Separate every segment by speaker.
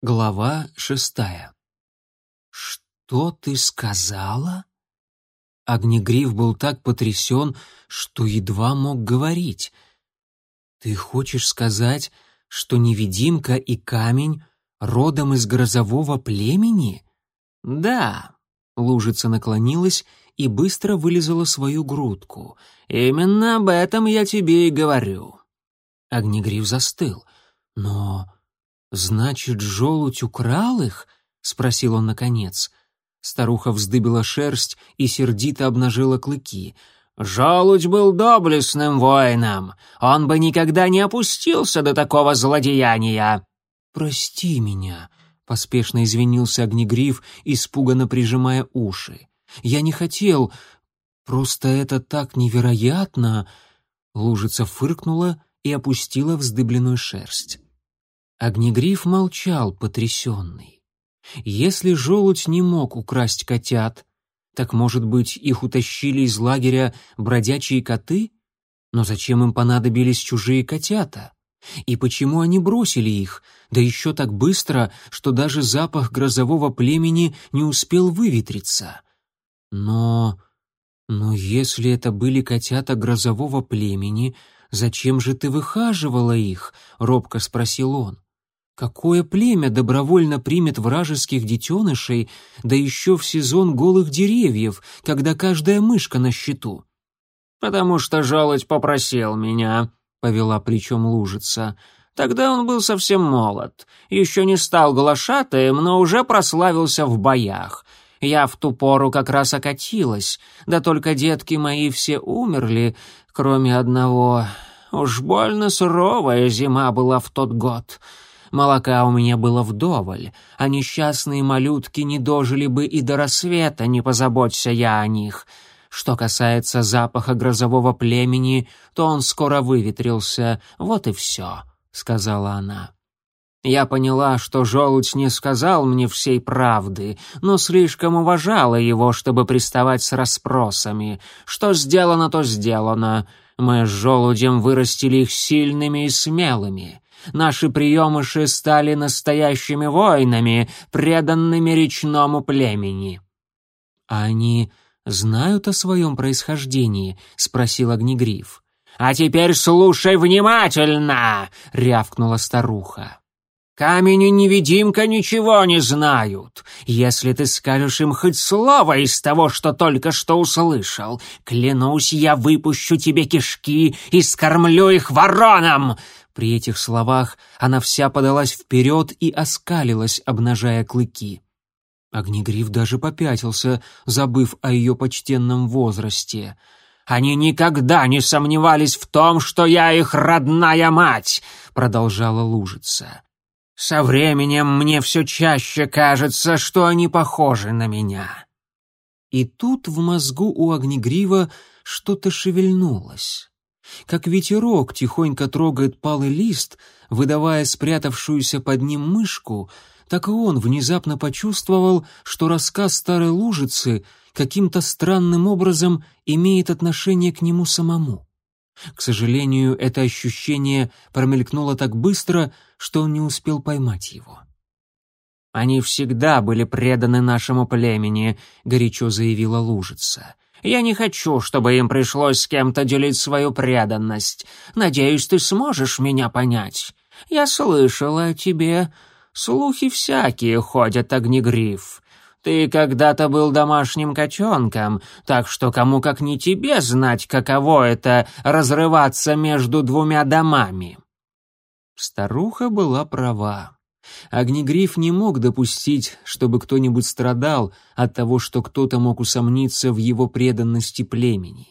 Speaker 1: Глава шестая. «Что ты сказала?» Огнегриф был так потрясен, что едва мог говорить. «Ты хочешь сказать, что невидимка и камень родом из грозового племени?» «Да», — лужица наклонилась и быстро вылезала свою грудку. «Именно об этом я тебе и говорю». Огнегриф застыл. «Но «Значит, желудь украл их?» — спросил он наконец. Старуха вздыбила шерсть и сердито обнажила клыки. «Желудь был доблестным воином. Он бы никогда не опустился до такого злодеяния». «Прости меня», — поспешно извинился Огнегриф, испуганно прижимая уши. «Я не хотел. Просто это так невероятно». Лужица фыркнула и опустила вздыбленную шерсть. Огнегриф молчал, потрясенный. Если желудь не мог украсть котят, так, может быть, их утащили из лагеря бродячие коты? Но зачем им понадобились чужие котята? И почему они бросили их, да еще так быстро, что даже запах грозового племени не успел выветриться? Но... но если это были котята грозового племени, зачем же ты выхаживала их? — робко спросил он. Какое племя добровольно примет вражеских детенышей, да еще в сезон голых деревьев, когда каждая мышка на счету? «Потому что желудь попросил меня», — повела плечом лужица. «Тогда он был совсем молод, еще не стал глашатаем, но уже прославился в боях. Я в ту пору как раз окатилась, да только детки мои все умерли, кроме одного. Уж больно суровая зима была в тот год». Молока у меня было вдоволь, а несчастные малютки не дожили бы и до рассвета, не позаботься я о них. Что касается запаха грозового племени, то он скоро выветрился, вот и все», — сказала она. Я поняла, что желудь не сказал мне всей правды, но слишком уважала его, чтобы приставать с расспросами. Что сделано, то сделано. Мы с желудем вырастили их сильными и смелыми. Наши приемыши стали настоящими воинами, преданными речному племени». «А они знают о своем происхождении?» — спросил Огнегриф. «А теперь слушай внимательно!» — рявкнула старуха. Камень и невидимка ничего не знают. Если ты скажешь им хоть слово из того, что только что услышал, клянусь, я выпущу тебе кишки и скормлю их вороном!» При этих словах она вся подалась вперед и оскалилась, обнажая клыки. Огнегриф даже попятился, забыв о ее почтенном возрасте. «Они никогда не сомневались в том, что я их родная мать!» — продолжала лужица. Со временем мне все чаще кажется, что они похожи на меня». И тут в мозгу у Огнегрива что-то шевельнулось. Как ветерок тихонько трогает палый лист, выдавая спрятавшуюся под ним мышку, так и он внезапно почувствовал, что рассказ старой лужицы каким-то странным образом имеет отношение к нему самому. К сожалению, это ощущение промелькнуло так быстро, что он не успел поймать его. «Они всегда были преданы нашему племени», — горячо заявила Лужица. «Я не хочу, чтобы им пришлось с кем-то делить свою преданность. Надеюсь, ты сможешь меня понять. Я слышала о тебе. Слухи всякие ходят, огнегриф. Ты когда-то был домашним котенком, так что кому как не тебе знать, каково это — разрываться между двумя домами». Старуха была права. Огнегриф не мог допустить, чтобы кто-нибудь страдал от того, что кто-то мог усомниться в его преданности племени.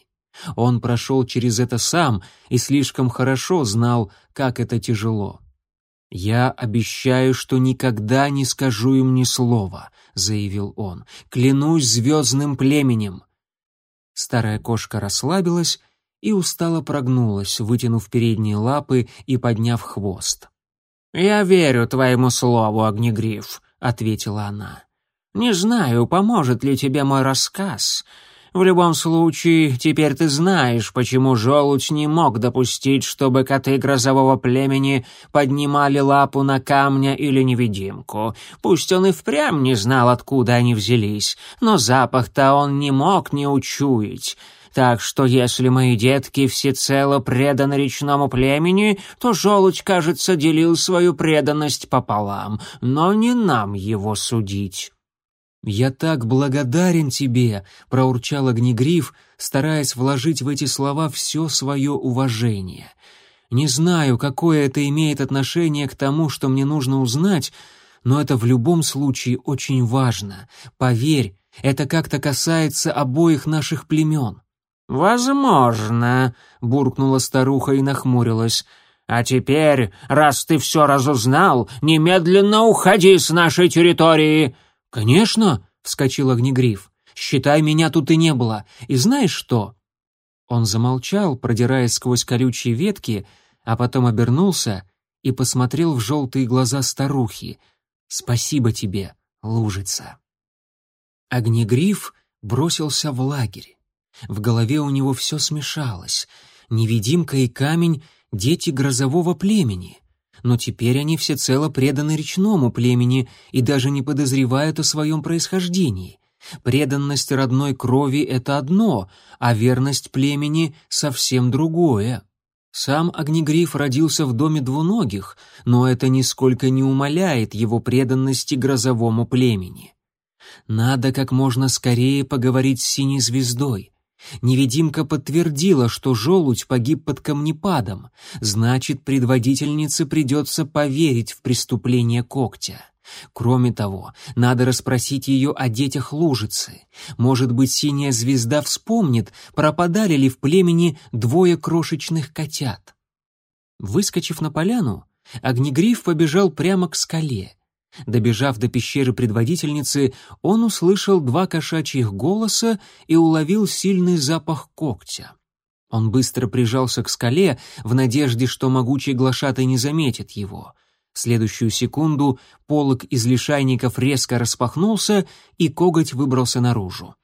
Speaker 1: Он прошел через это сам и слишком хорошо знал, как это тяжело. «Я обещаю, что никогда не скажу им ни слова», — заявил он. «Клянусь звездным племенем». Старая кошка расслабилась и устало прогнулась, вытянув передние лапы и подняв хвост. «Я верю твоему слову, Огнегриф», — ответила она. «Не знаю, поможет ли тебе мой рассказ.
Speaker 2: В любом случае, теперь ты знаешь, почему желудь не мог допустить, чтобы коты грозового племени поднимали лапу на камня или невидимку. Пусть он и впрямь не знал, откуда они взялись, но запах-то он не мог не учуять. Так что если мои детки всецело преданы речному племени, то желудь, кажется, делил свою преданность пополам, но не нам его судить».
Speaker 1: «Я так благодарен тебе», — проурчал Огнегриф, стараясь вложить в эти слова все свое уважение. «Не знаю, какое это имеет отношение к тому, что мне нужно узнать, но это в любом случае очень важно. Поверь, это как-то касается обоих наших племен».
Speaker 2: «Возможно», — буркнула старуха и нахмурилась. «А теперь, раз ты все разузнал, немедленно уходи с нашей территории!»
Speaker 1: «Конечно!» — вскочил Огнегриф. «Считай, меня тут и не было. И знаешь что?» Он замолчал, продираясь сквозь колючие ветки, а потом обернулся и посмотрел в желтые глаза старухи. «Спасибо тебе, лужица!» Огнегриф бросился в лагерь. В голове у него все смешалось. Невидимка и камень — дети грозового племени. Но теперь они всецело преданы речному племени и даже не подозревают о своем происхождении. Преданность родной крови — это одно, а верность племени — совсем другое. Сам Огнегриф родился в доме двуногих, но это нисколько не умаляет его преданности грозовому племени. Надо как можно скорее поговорить с синей звездой. Невидимка подтвердила, что желудь погиб под камнепадом, значит, предводительнице придется поверить в преступление когтя. Кроме того, надо расспросить ее о детях лужицы. Может быть, синяя звезда вспомнит, пропадали ли в племени двое крошечных котят. Выскочив на поляну, Огнегриф побежал прямо к скале. Добежав до пещеры предводительницы, он услышал два кошачьих голоса и уловил сильный запах когтя. Он быстро прижался к скале в надежде, что могучий глашатай не заметит его. В следующую секунду полог из лишайников резко распахнулся, и коготь выбрался наружу.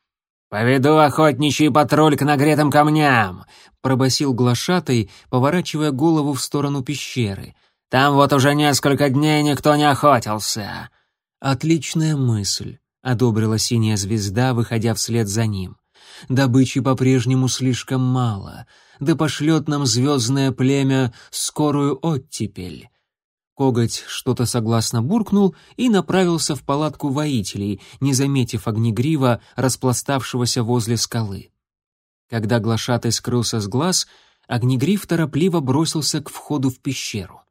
Speaker 2: «Поведу охотничий патруль к нагретым камням!»
Speaker 1: — пробасил глашатай, поворачивая голову в сторону пещеры.
Speaker 2: Там вот уже несколько дней никто не охотился».
Speaker 1: «Отличная мысль», — одобрила синяя звезда, выходя вслед за ним. «Добычи по-прежнему слишком мало. Да пошлет нам звездное племя скорую оттепель». Коготь что-то согласно буркнул и направился в палатку воителей, не заметив огнегрива, распластавшегося возле скалы. Когда глашатай скрылся с глаз, огнегрив торопливо бросился к входу в пещеру.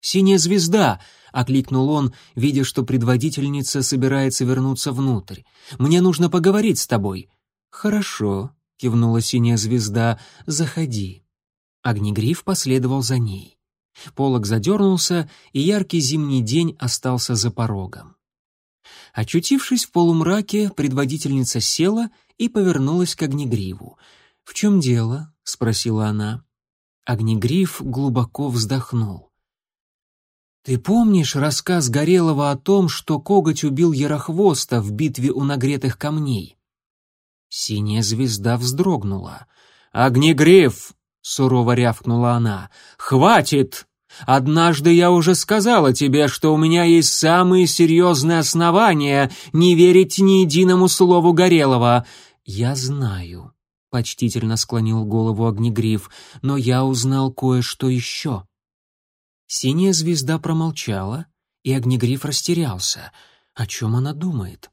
Speaker 1: «Синяя звезда!» — окликнул он, видя, что предводительница собирается вернуться внутрь. «Мне нужно поговорить с тобой». «Хорошо», — кивнула синяя звезда, — «заходи». Огнегриф последовал за ней. Полок задернулся, и яркий зимний день остался за порогом. Очутившись в полумраке, предводительница села и повернулась к Огнегриву. «В чем дело?» — спросила она. Огнегриф глубоко вздохнул. «Ты помнишь рассказ Горелого о том, что коготь убил Ярохвоста в битве у нагретых камней?» Синяя звезда вздрогнула. «Огнегриф!» — сурово рявкнула она. «Хватит! Однажды я уже сказала тебе, что у меня есть самые серьезные основания не верить ни единому слову Горелого. Я знаю». — почтительно склонил голову Огнегриф, — «но я узнал кое-что еще». Синяя звезда промолчала, и Огнегриф растерялся. О чем она думает?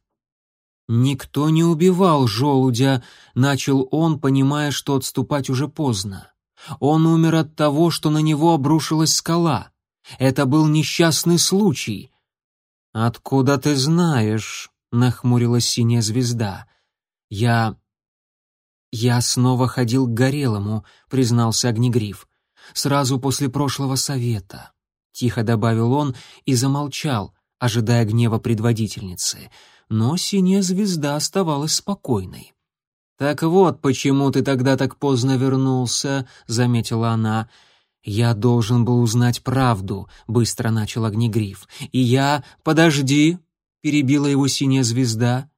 Speaker 1: «Никто не убивал желудя», — начал он, понимая, что отступать уже поздно. «Он умер от того, что на него обрушилась скала. Это был несчастный случай». «Откуда ты знаешь?» — нахмурилась синяя звезда. «Я...» «Я снова ходил к Горелому», — признался Огнегриф сразу после прошлого совета», — тихо добавил он и замолчал, ожидая гнева предводительницы. Но синяя звезда оставалась спокойной. «Так вот, почему ты тогда так поздно вернулся», — заметила она. «Я должен был узнать правду», — быстро начал Огнегриф. «И я...» «Подожди», — перебила его синяя звезда.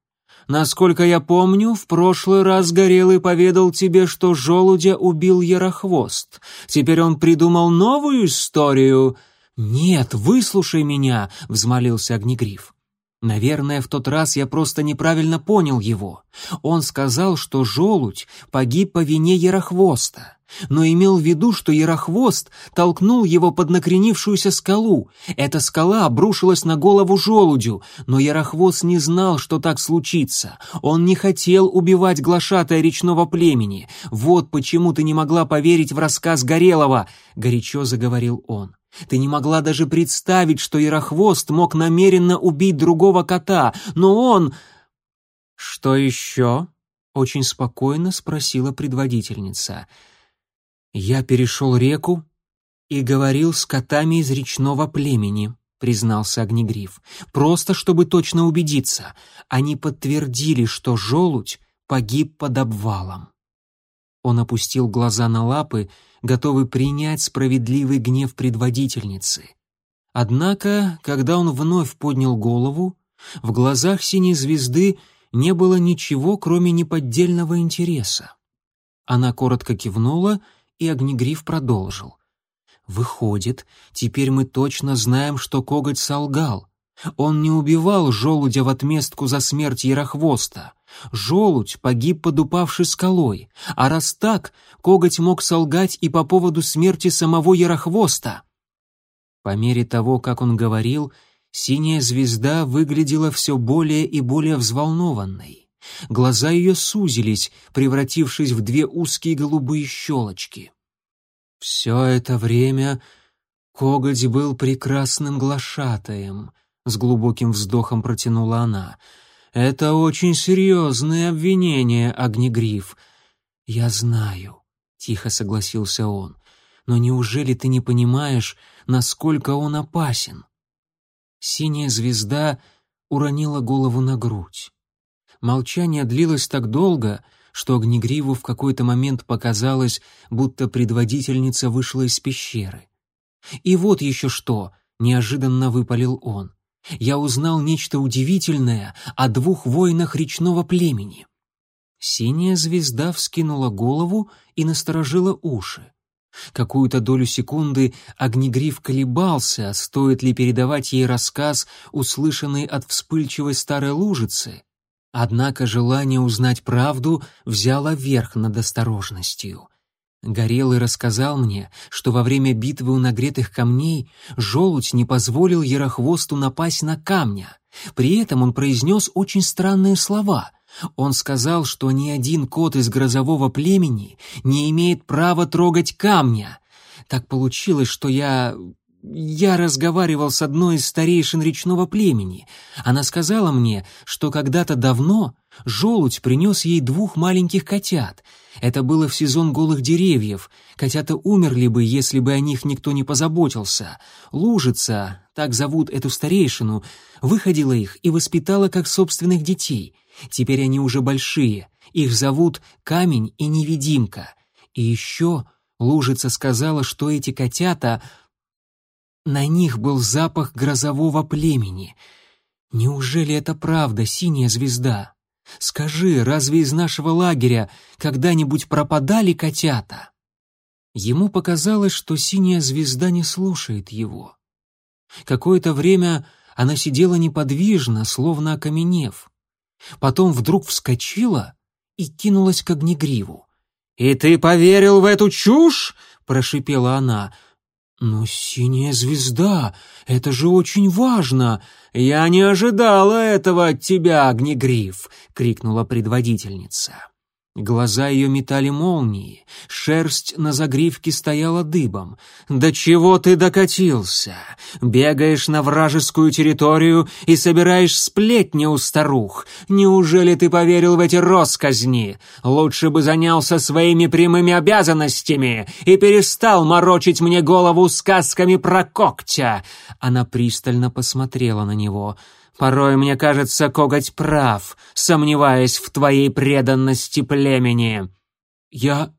Speaker 2: Насколько я помню, в прошлый раз Горелый поведал тебе, что желудя убил Ярохвост. Теперь он придумал новую историю».
Speaker 1: «Нет, выслушай меня», — взмолился Огнегриф. Наверное, в тот раз я просто неправильно понял его. Он сказал, что желудь погиб по вине Ярохвоста, но имел в виду, что Ярохвост толкнул его под накренившуюся скалу. Эта скала обрушилась на голову желудю, но Ярохвост не знал, что так случится. Он не хотел убивать глашатая речного племени. Вот почему ты не могла поверить в рассказ Горелого, — горячо заговорил он. Ты не могла даже представить, что Ярохвост мог намеренно убить другого кота, но он...
Speaker 2: «Что еще?» — очень спокойно спросила предводительница.
Speaker 1: «Я перешел реку и говорил с котами из речного племени», — признался Огнегриф. «Просто чтобы точно убедиться. Они подтвердили, что желудь погиб под обвалом». Он опустил глаза на лапы готовый принять справедливый гнев предводительницы. Однако, когда он вновь поднял голову, в глазах синей звезды не было ничего, кроме неподдельного интереса. Она коротко кивнула, и Огнегриф продолжил. «Выходит, теперь мы точно знаем, что коготь солгал. Он не убивал желудя в отместку за смерть Ярохвоста. Желудь погиб под упавшей скалой, а раз так, коготь мог солгать и по поводу смерти самого Ярохвоста. По мере того, как он говорил, синяя звезда выглядела все более и более взволнованной. Глаза ее сузились, превратившись в две узкие голубые щелочки. Все это время коготь был прекрасным глашатаем, с глубоким вздохом протянула она — это очень серьезное обвинение, Огнегриф. Я знаю, тихо согласился он. Но неужели ты не понимаешь, насколько он опасен? Синяя звезда уронила голову на грудь. Молчание длилось так долго, что Огнегриву в какой-то момент показалось, будто предводительница вышла из пещеры. «И вот еще что!» — неожиданно выпалил он я узнал нечто удивительное о двух воинах речного племени. Синяя звезда вскинула голову и насторожила уши. Какую-то долю секунды Огнегриф колебался, стоит ли передавать ей рассказ, услышанный от вспыльчивой старой лужицы. Однако желание узнать правду взяло верх над осторожностью. Горелый рассказал мне, что во время битвы у нагретых камней желудь не позволил Ярохвосту напасть на камня. При этом он произнес очень странные слова. Он сказал, что ни один кот из грозового племени не имеет права трогать камня. Так получилось, что я... Я разговаривал с одной из старейшин речного племени. Она сказала мне, что когда-то давно желудь принес ей двух маленьких котят — это было в сезон голых деревьев. Котята умерли бы, если бы о них никто не позаботился. Лужица, так зовут эту старейшину, выходила их и воспитала как собственных детей. Теперь они уже большие. Их зовут Камень и Невидимка. И еще Лужица сказала, что эти котята... На них был запах грозового племени. Неужели это правда, синяя звезда? Скажи, разве из нашего лагеря когда-нибудь пропадали котята?» Ему показалось, что синяя звезда не слушает его. Какое-то время она сидела неподвижно, словно окаменев. Потом вдруг вскочила и кинулась к огнегриву. «И ты поверил в эту чушь?» — прошипела она. «Но синяя звезда, это же очень важно!» «Я не ожидала этого от тебя, Огнегриф!» — крикнула предводительница. Глаза ее метали молнии, шерсть на загривке стояла дыбом. «До чего ты докатился? Бегаешь на вражескую территорию и собираешь сплетни у старух. Неужели ты поверил в эти росказни? Лучше бы занялся своими прямыми обязанностями и перестал морочить мне голову сказками про когтя!» Она пристально посмотрела на него — Порой мне кажется, коготь прав, сомневаясь в твоей преданности племени. Я...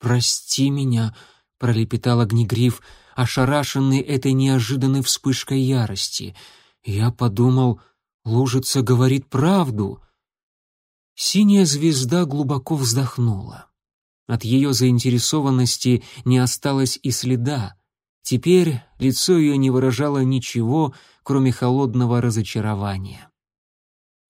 Speaker 1: Прости меня, пролепетал огнегриф, ошарашенный этой неожиданной вспышкой ярости. Я подумал, лужица говорит правду. Синяя звезда глубоко вздохнула. От ее заинтересованности не осталось и следа. Теперь лицо ее не выражало ничего, кроме холодного разочарования.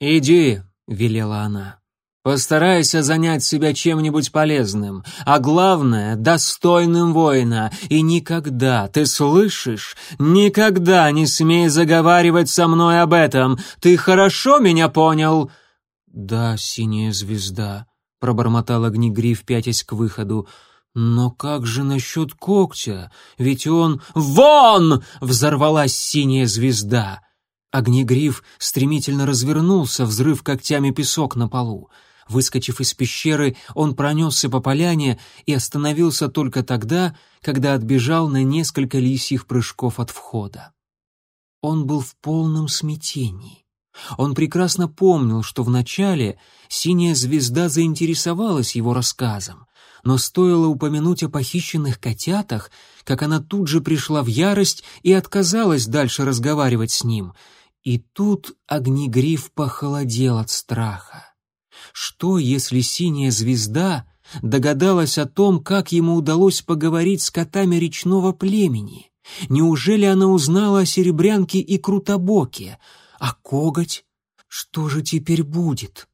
Speaker 1: «Иди», — велела она, — «постарайся занять себя чем-нибудь полезным, а главное — достойным воина, и никогда, ты слышишь, никогда не смей заговаривать со мной об этом, ты хорошо меня понял?» «Да, синяя звезда», — пробормотал Огнегриф, пятясь к выходу. «Но как же насчет когтя? Ведь он...» «Вон!» — взорвалась синяя звезда. Огнегриф стремительно развернулся, взрыв когтями песок на полу. Выскочив из пещеры, он пронесся по поляне и остановился только тогда, когда отбежал на несколько лисьих прыжков от входа. Он был в полном смятении. Он прекрасно помнил, что вначале синяя звезда заинтересовалась его рассказом, но стоило упомянуть о похищенных котятах, как она тут же пришла в ярость и отказалась дальше разговаривать с ним. И тут огнегриф похолодел от страха. Что, если синяя звезда догадалась о том, как ему удалось поговорить с котами речного племени? Неужели она узнала о серебрянке и крутобоке? А коготь? Что же теперь будет?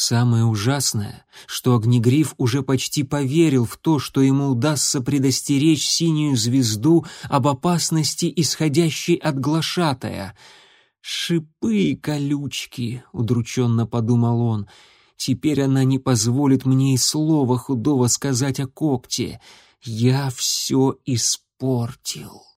Speaker 1: Самое ужасное, что Огнегриф уже почти поверил в то, что ему удастся предостеречь синюю звезду об опасности, исходящей от глашатая. «Шипы и колючки», — удрученно подумал он, — «теперь она не позволит мне и слова худого сказать о когте. Я все испортил».